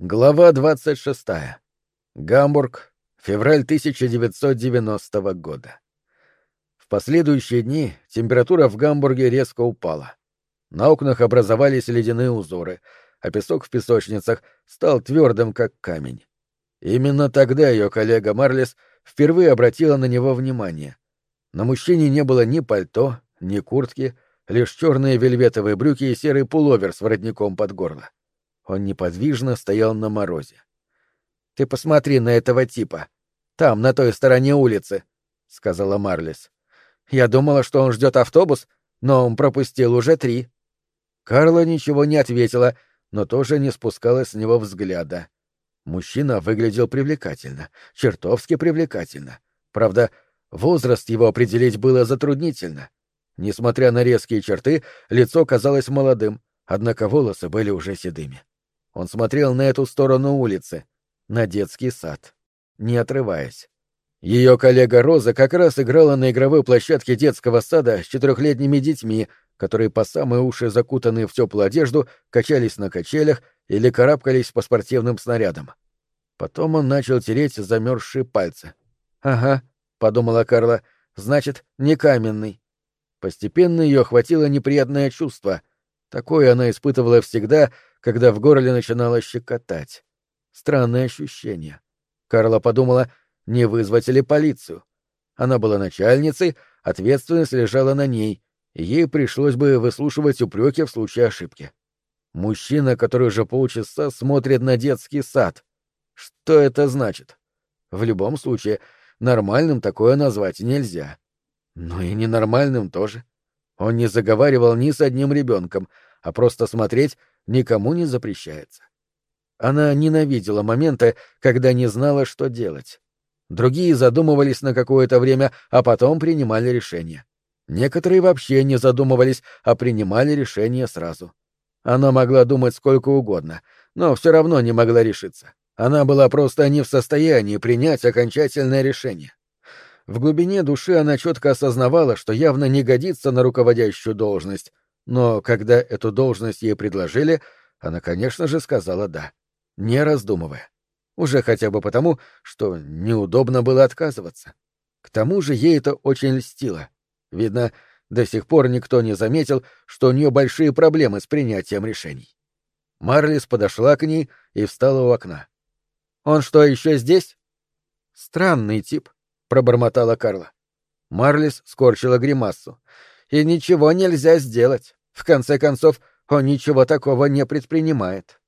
Глава 26. Гамбург. Февраль 1990 года. В последующие дни температура в Гамбурге резко упала. На окнах образовались ледяные узоры, а песок в песочницах стал твердым, как камень. Именно тогда ее коллега Марлис впервые обратила на него внимание. На мужчине не было ни пальто, ни куртки, лишь черные вельветовые брюки и серый пуловер с воротником под горло. Он неподвижно стоял на морозе. «Ты посмотри на этого типа. Там, на той стороне улицы», — сказала Марлис. «Я думала, что он ждет автобус, но он пропустил уже три». Карла ничего не ответила, но тоже не спускала с него взгляда. Мужчина выглядел привлекательно, чертовски привлекательно. Правда, возраст его определить было затруднительно. Несмотря на резкие черты, лицо казалось молодым, однако волосы были уже седыми. Он смотрел на эту сторону улицы, на детский сад, не отрываясь. Ее коллега Роза как раз играла на игровой площадке детского сада с четырехлетними детьми, которые по самые уши закутанные в теплую одежду качались на качелях или карабкались по спортивным снарядам. Потом он начал тереть замерзшие пальцы. «Ага», — подумала Карла, — «значит, не каменный». Постепенно ее охватило неприятное чувство. Такое она испытывала всегда, когда в горле начинало щекотать. Странное ощущение. Карла подумала, не вызвать ли полицию. Она была начальницей, ответственность лежала на ней, ей пришлось бы выслушивать упреки в случае ошибки. Мужчина, который уже полчаса смотрит на детский сад. Что это значит? В любом случае, нормальным такое назвать нельзя. Но и ненормальным тоже. Он не заговаривал ни с одним ребенком, а просто смотреть никому не запрещается. Она ненавидела моменты, когда не знала, что делать. Другие задумывались на какое-то время, а потом принимали решение. Некоторые вообще не задумывались, а принимали решение сразу. Она могла думать сколько угодно, но все равно не могла решиться. Она была просто не в состоянии принять окончательное решение. В глубине души она четко осознавала, что явно не годится на руководящую должность, но когда эту должность ей предложили, она, конечно же, сказала «да», не раздумывая. Уже хотя бы потому, что неудобно было отказываться. К тому же ей это очень льстило. Видно, до сих пор никто не заметил, что у нее большие проблемы с принятием решений. Марлис подошла к ней и встала у окна. «Он что, еще здесь?» «Странный тип», — пробормотала Карла. Марлис скорчила гримасу. «И ничего нельзя сделать. В конце концов, он ничего такого не предпринимает.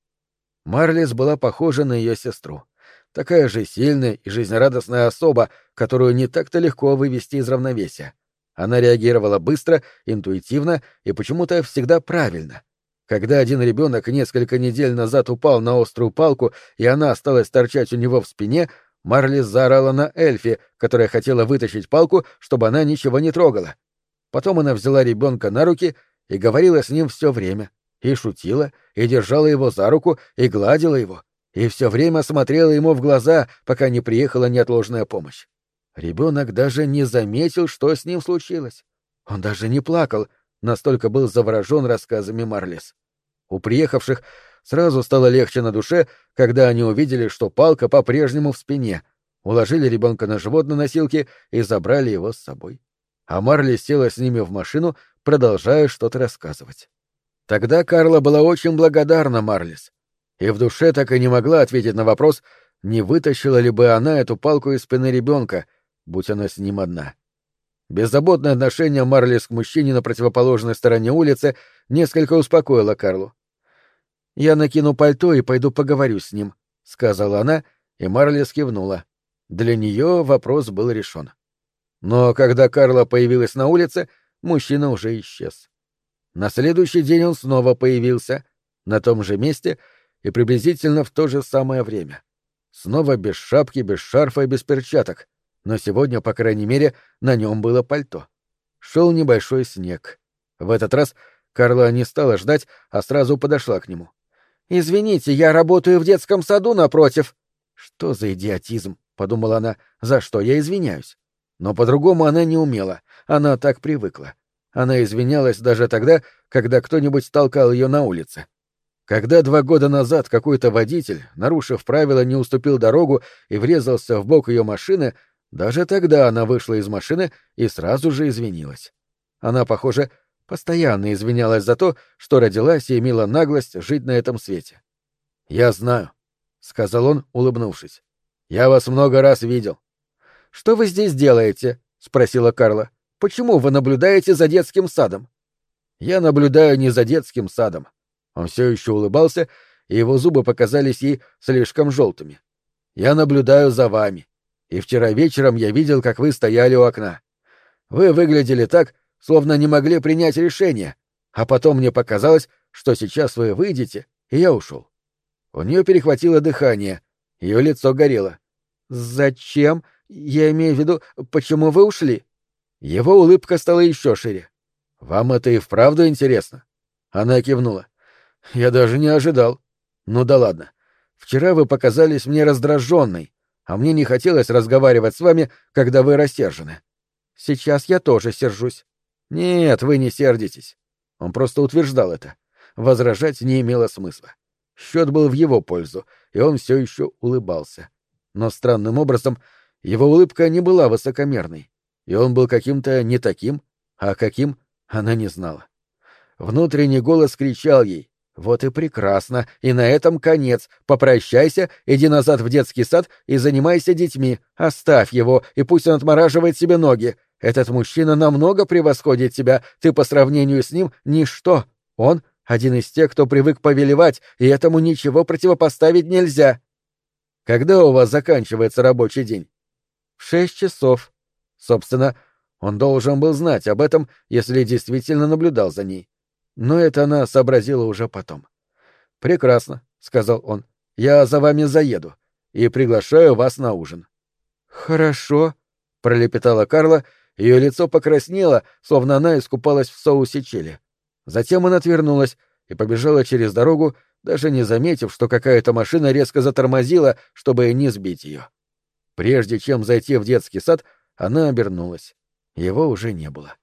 Марлис была похожа на ее сестру. Такая же сильная и жизнерадостная особа, которую не так-то легко вывести из равновесия. Она реагировала быстро, интуитивно и почему-то всегда правильно. Когда один ребенок несколько недель назад упал на острую палку, и она осталась торчать у него в спине, Марлис заорала на Эльфи, которая хотела вытащить палку, чтобы она ничего не трогала. Потом она взяла ребенка на руки и говорила с ним все время, и шутила, и держала его за руку, и гладила его, и все время смотрела ему в глаза, пока не приехала неотложная помощь. Ребенок даже не заметил, что с ним случилось. Он даже не плакал, настолько был заворожен рассказами Марлис. У приехавших сразу стало легче на душе, когда они увидели, что палка по-прежнему в спине, уложили ребенка на живот на носилки и забрали его с собой. А Марли села с ними в машину продолжая что-то рассказывать. Тогда Карла была очень благодарна Марлис, и в душе так и не могла ответить на вопрос, не вытащила ли бы она эту палку из спины ребенка, будь она с ним одна. Беззаботное отношение Марлис к мужчине на противоположной стороне улицы несколько успокоило Карлу. «Я накину пальто и пойду поговорю с ним», — сказала она, и Марлис кивнула. Для нее вопрос был решен. Но когда Карла появилась на улице, мужчина уже исчез. На следующий день он снова появился, на том же месте и приблизительно в то же самое время. Снова без шапки, без шарфа и без перчаток, но сегодня, по крайней мере, на нем было пальто. Шел небольшой снег. В этот раз Карла не стала ждать, а сразу подошла к нему. «Извините, я работаю в детском саду напротив». «Что за идиотизм?» — подумала она. «За что я извиняюсь?» Но по-другому она не умела, она так привыкла. Она извинялась даже тогда, когда кто-нибудь толкал ее на улице. Когда два года назад какой-то водитель, нарушив правила, не уступил дорогу и врезался в бок ее машины, даже тогда она вышла из машины и сразу же извинилась. Она, похоже, постоянно извинялась за то, что родилась и имела наглость жить на этом свете. «Я знаю», — сказал он, улыбнувшись. «Я вас много раз видел». «Что вы здесь делаете?» — спросила Карла. «Почему вы наблюдаете за детским садом?» «Я наблюдаю не за детским садом». Он все еще улыбался, и его зубы показались ей слишком желтыми. «Я наблюдаю за вами и вчера вечером я видел, как вы стояли у окна. Вы выглядели так, словно не могли принять решение, а потом мне показалось, что сейчас вы выйдете, и я ушел. У нее перехватило дыхание, ее лицо горело. «Зачем? Я имею в виду, почему вы ушли?» Его улыбка стала еще шире. «Вам это и вправду интересно?» Она кивнула. «Я даже не ожидал. Ну да ладно. Вчера вы показались мне раздраженной, а мне не хотелось разговаривать с вами, когда вы рассержены. Сейчас я тоже сержусь. Нет, вы не сердитесь. Он просто утверждал это. Возражать не имело смысла. Счет был в его пользу, и он все еще улыбался. Но странным образом его улыбка не была высокомерной, и он был каким-то не таким, а каким она не знала. Внутренний голос кричал ей вот и прекрасно, и на этом конец. Попрощайся, иди назад в детский сад и занимайся детьми. Оставь его, и пусть он отмораживает себе ноги. Этот мужчина намного превосходит тебя, ты по сравнению с ним — ничто. Он — один из тех, кто привык повелевать, и этому ничего противопоставить нельзя. Когда у вас заканчивается рабочий день? Шесть часов. Собственно, он должен был знать об этом, если действительно наблюдал за ней. Но это она сообразила уже потом. «Прекрасно», — сказал он. «Я за вами заеду и приглашаю вас на ужин». «Хорошо», — пролепетала Карла, ее лицо покраснело, словно она искупалась в соусе чили. Затем она отвернулась и побежала через дорогу, даже не заметив, что какая-то машина резко затормозила, чтобы не сбить ее. Прежде чем зайти в детский сад, она обернулась. Его уже не было.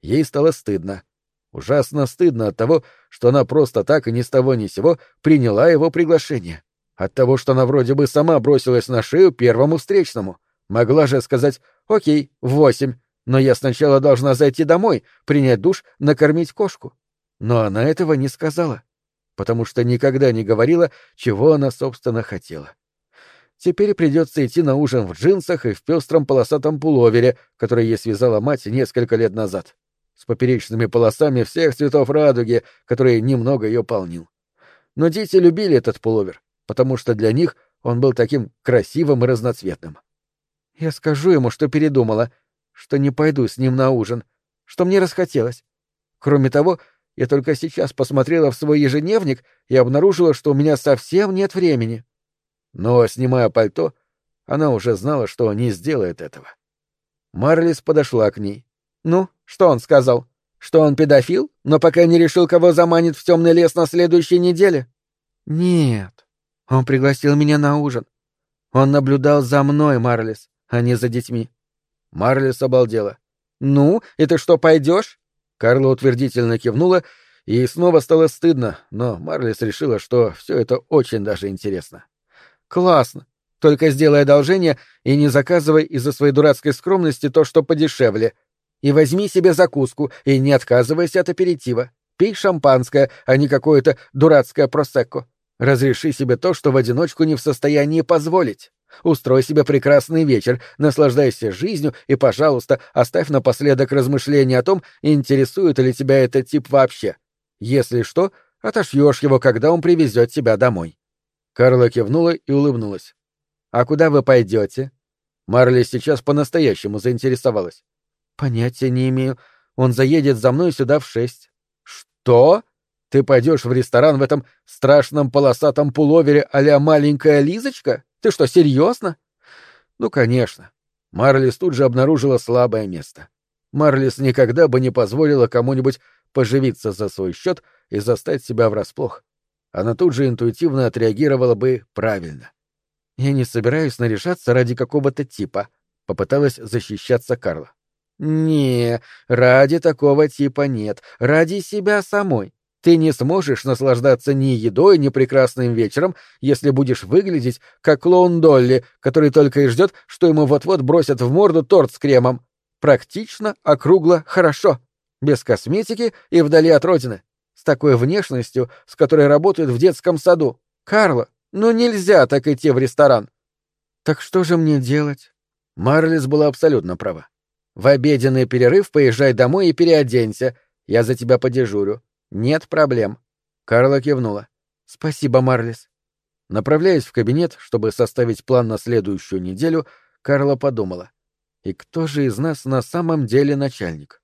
Ей стало стыдно. Ужасно стыдно от того, что она просто так и ни с того ни сего приняла его приглашение. От того, что она вроде бы сама бросилась на шею первому встречному. Могла же сказать «Окей, в восемь, но я сначала должна зайти домой, принять душ, накормить кошку». Но она этого не сказала, потому что никогда не говорила, чего она, собственно, хотела. Теперь придется идти на ужин в джинсах и в пестром полосатом пуловере, который ей связала мать несколько лет назад с поперечными полосами всех цветов радуги, который немного ее полнил. Но дети любили этот пуловер, потому что для них он был таким красивым и разноцветным. Я скажу ему, что передумала, что не пойду с ним на ужин, что мне расхотелось. Кроме того, я только сейчас посмотрела в свой ежедневник и обнаружила, что у меня совсем нет времени. Но, снимая пальто, она уже знала, что не сделает этого. Марлис подошла к ней. «Ну, что он сказал? Что он педофил, но пока не решил, кого заманит в темный лес на следующей неделе? Нет. Он пригласил меня на ужин. Он наблюдал за мной, Марлис, а не за детьми. Марлис обалдела. Ну, и ты что, пойдешь? Карла утвердительно кивнула, и снова стало стыдно, но Марлис решила, что все это очень даже интересно. Классно. Только сделай одолжение и не заказывай из-за своей дурацкой скромности то, что подешевле, и возьми себе закуску, и не отказывайся от аперитива. Пей шампанское, а не какое-то дурацкое просекко. Разреши себе то, что в одиночку не в состоянии позволить. Устрой себе прекрасный вечер, наслаждайся жизнью и, пожалуйста, оставь напоследок размышления о том, интересует ли тебя этот тип вообще. Если что, отошьешь его, когда он привезет тебя домой. Карла кивнула и улыбнулась. «А куда вы пойдете?» Марли сейчас по-настоящему заинтересовалась. Понятия не имею. Он заедет за мной сюда в шесть. Что? Ты пойдешь в ресторан в этом страшном полосатом пуловере а маленькая Лизочка? Ты что, серьезно? Ну, конечно. Марлис тут же обнаружила слабое место. Марлис никогда бы не позволила кому-нибудь поживиться за свой счет и застать себя врасплох. Она тут же интуитивно отреагировала бы правильно. «Я не собираюсь наряжаться ради какого-то типа», — попыталась защищаться Карла. «Не, ради такого типа нет, ради себя самой. Ты не сможешь наслаждаться ни едой, ни прекрасным вечером, если будешь выглядеть как клоун Долли, который только и ждет, что ему вот-вот бросят в морду торт с кремом. Практично, округло, хорошо. Без косметики и вдали от родины. С такой внешностью, с которой работают в детском саду. Карла, ну нельзя так идти в ресторан. Так что же мне делать? Марлис была абсолютно права. В обеденный перерыв поезжай домой и переоденься. Я за тебя подежурю. Нет проблем. Карла кивнула. Спасибо, Марлис. Направляясь в кабинет, чтобы составить план на следующую неделю, Карла подумала. И кто же из нас на самом деле начальник?